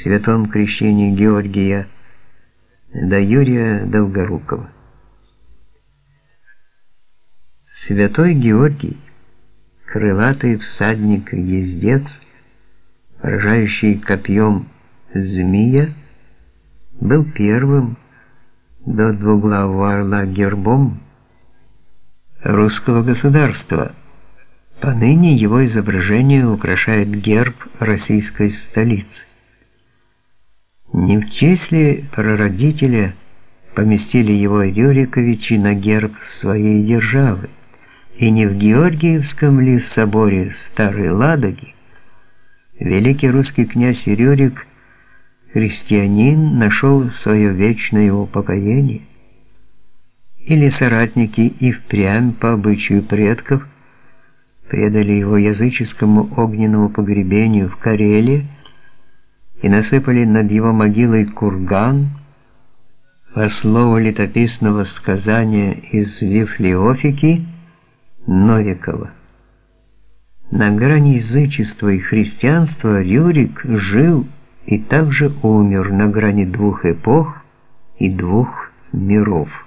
святом крещении Георгия до Юрия Долгорукова. Святой Георгий, крылатый всадник-ездец, поражающий копьем змея, был первым до двуглавого орла гербом русского государства. Поныне его изображение украшает герб российской столицы. Не в числе прародителя поместили его Рюриковичи на герб своей державы, и не в Георгиевском ли соборе Старой Ладоги? Великий русский князь Рюрик, христианин, нашел свое вечное упокоение, или соратники и впрямь по обычаю предков предали его языческому огненному погребению в Карелии, и насыпали над его могилой курган, по слову летописного сказания из Вифлеофики Новикова. На грани язычества и христианства Рюрик жил и также умер на грани двух эпох и двух миров.